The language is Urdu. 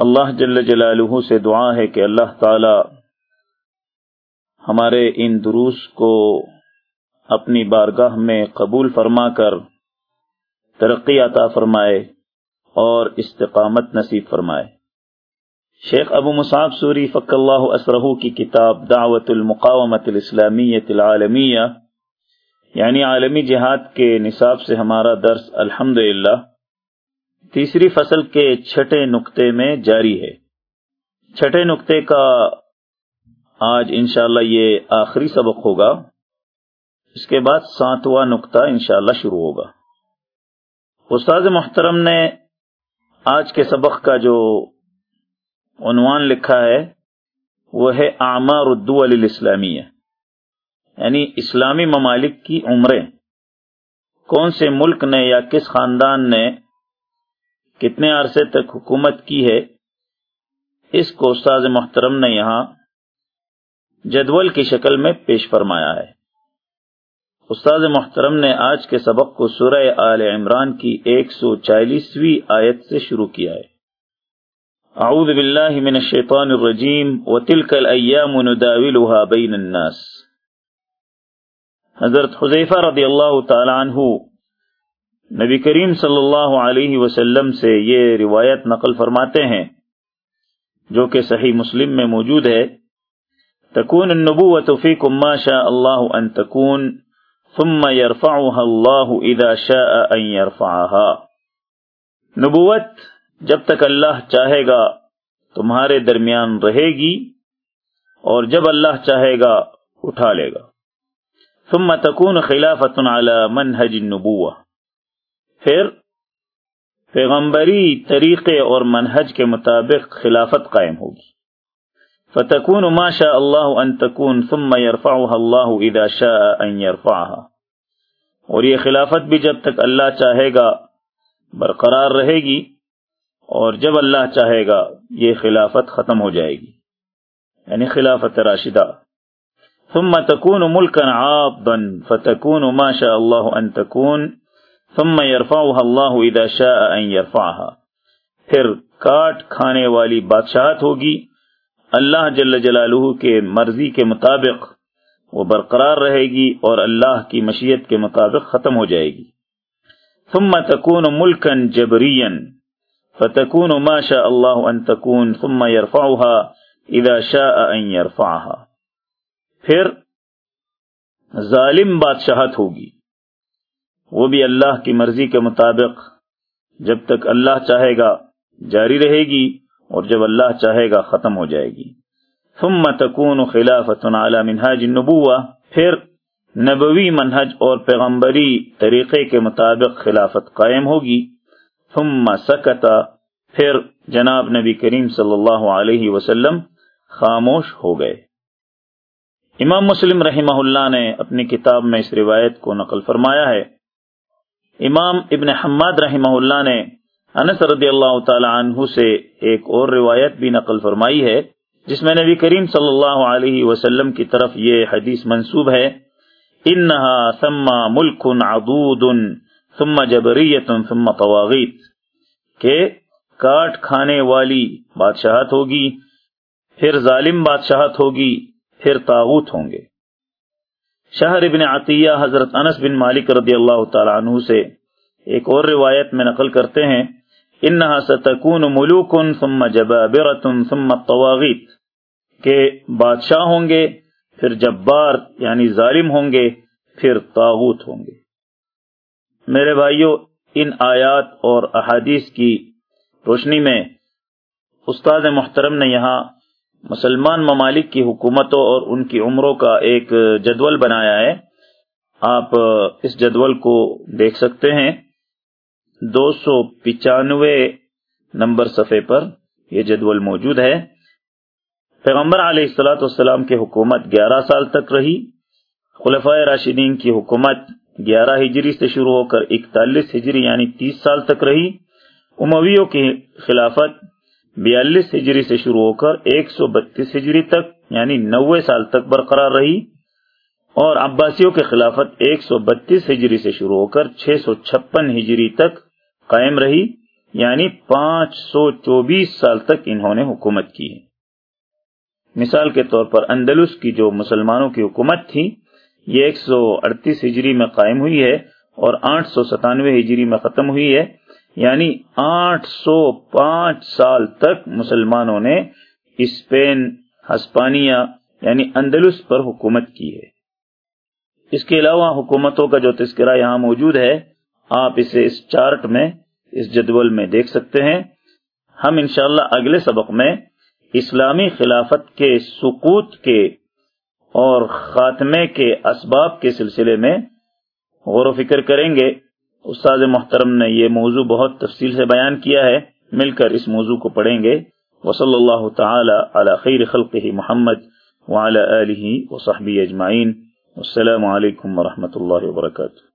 اللہ جل جلالہ سے دعا ہے کہ اللہ تعالی ہمارے ان دروس کو اپنی بارگاہ میں قبول فرما کر ترقی عطا فرمائے اور استقامت نصیب فرمائے۔ شیخ ابو مصعب سوری فق اللہ اسرہ کی کتاب دعوت المقامت الاسلامیت العالمیہ یعنی عالمی جہاد کے نصاب سے ہمارا درس الحمد تیسری فصل کے چھٹے نقطے میں جاری ہے۔ چھٹے نقطے کا آج انشاءاللہ یہ آخری سبق ہوگا۔ اس کے بعد ساتواں نقطہ انشاءاللہ شروع ہوگا۔ استاد محترم نے آج کے سبق کا جو عنوان لکھا ہے، وہ ہے اعمار الدول الاسلامیہ یعنی اسلامی ممالک کی عمریں۔ کون سے ملک نے یا کس خاندان نے کتنے عرصے تک حکومت کی ہے، اس کو استاذ محترم نے یہاں جدول کی شکل میں پیش فرمایا ہے۔ استاذ محترم نے آج کے سبق کو سورہ آل عمران کی ایک سو چالیسویں آیت سے شروع کیا ہے۔ اعوذ باللہ من الشیطان الرجیم وتلك الايام نداولها بین الناس۔ حضرت حذیفہ رضی اللہ تعالی عنہ نبی کریم صلی اللہ علیہ وسلم سے یہ روایت نقل فرماتے ہیں، جو کہ صحیح مسلم میں موجود ہے۔ تکون النبوت فیکم ما شاء اللہ ان تکون، ثم يرفعها اللہ اذا شاء ان يرفعها نبوت جب تک اللہ چاہے گا، تمہارے درمیان رہے گی اور جب اللہ چاہے گا، اٹھا لے گا۔ ثم تکون خلافت على منهج النبوہ پھر پیغمبری طریقے اور منہج کے مطابق خلافت قائم ہوگی۔ فتکون ما شاء اللہ ان تکون ثم يرفعها اللہ اذا شاء ان يرفعها اور یہ خلافت بھی جب تک اللہ چاہے گا برقرار رہے گی اور جب اللہ چاہے گا یہ خلافت ختم ہو جائے گی۔ یعنی خلافت راشدہ۔ ثم تکون ملکا عاضا فتکون ما شاء اللہ ان تکون ثم يرفعها الله اذا شاء ان يرفعها. پھر کاٹ کھانے والی بادشاہت ہوگی، اللہ جل جلالہ کے مرضی کے مطابق وہ برقرار رہے گی اور اللہ کی مشیت کے مطابق ختم ہو جائے گی۔ ثم تكون ملكا جبريا فتكون ما شاء الله ان تكون ثم يرفعها اذا شاء ان يرفعها۔ پھر ظالم بادشاہت ہوگی۔ وہ بھی اللہ کی مرضی کے مطابق۔ جب تک اللہ چاہے گا، جاری رہے گی، اور جب اللہ چاہے گا، ختم ہو جائے گی۔ ثم تکون خلافت على منہاج النبوہ۔ پھر نبوی منہج اور پیغمبری طریقے کے مطابق خلافت قائم ہوگی۔ ثم سکتا پھر جناب نبی کریم صلی اللہ علیہ وسلم خاموش ہو گئے۔ امام مسلم رحمہ اللہ نے اپنی کتاب میں اس روایت کو نقل فرمایا ہے۔ امام ابن حماد رحمہ اللہ نے انس رضی اللہ تعالی عنہ سے ایک اور روایت بھی نقل فرمائی ہے، جس میں نبی کریم صلی اللہ علیہ وسلم کی طرف یہ حدیث منسوب ہے، انہا ثم ملک عدود ثم جبریت ثم طواغیت، کہ کاٹ کھانے والی بادشاہت ہوگی، پھر ظالم بادشاہت ہوگی، پھر تاغوت ہوں گے۔ شہر ابن عطیہ حضرت انس بن مالک رضی اللہ تعالی عنہ سے ایک اور روایت میں نقل کرتے ہیں، انہا ستکون ملوکن ثم جبابرتن ثم الطواغیت، کہ بادشاہ ہوں گے، پھر جبار یعنی ظالم ہوں گے، پھر تاغوت ہوں گے۔ میرے بھائیوں ان آیات اور احادیث کی روشنی میں استاد محترم نے یہاں مسلمان ممالک کی حکومتوں اور ان کی عمروں کا ایک جدول بنایا ہے۔ آپ اس جدول کو دیکھ سکتے ہیں۔ دو سو پچانوے نمبر صفحے پر یہ جدول موجود ہے۔ پیغمبر علیہ السلاۃ والسلام کی حکومت گیارہ سال تک رہی۔ خلفۂ راشدین کی حکومت گیارہ ہجری سے شروع ہو کر اکتالیس ہجری یعنی تیس سال تک رہی۔ امویوں کی خلافت بیالیس ہجری سے شروع ہو کر ایک سو بتیس ہجری تک یعنی نوے سال تک برقرار رہی۔ اور عباسیوں کی خلافت ایک سو بتیس ہجری سے شروع ہو کر چھ سو چھپن ہجری تک قائم رہی یعنی پانچ سو چوبیس سال تک انہوں نے حکومت کی مثال کے طور پر اندلس کی جو مسلمانوں کی حکومت تھی، یہ ایک سو اڑتیس ہجری میں قائم ہوئی ہے اور آٹھ سو ستانوے ہجری میں ختم ہوئی ہے۔ یعنی آٹھ سو پانچ سال تک مسلمانوں نے اسپین، ہسپانیہ یعنی اندلس پر حکومت کی ہے۔ اس کے علاوہ حکومتوں کا جو تذکرہ یہاں موجود ہے، آپ اسے اس چارٹ میں، اس جدول میں دیکھ سکتے ہیں۔ ہم انشاءاللہ اگلے سبق میں اسلامی خلافت کے سکوت کے اور خاتمے کے اسباب کے سلسلے میں غور و فکر کریں گے۔ استاد محترم نے یہ موضوع بہت تفصیل سے بیان کیا ہے۔ مل کر اس موضوع کو پڑھیں گے۔ وصلی اللہ تعالی علی خیر خلقہ محمد وعلی آلہ وصحبہ اجمعین۔ السلام علیکم ورحمۃ اللہ وبرکاتہ۔